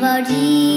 Babaji.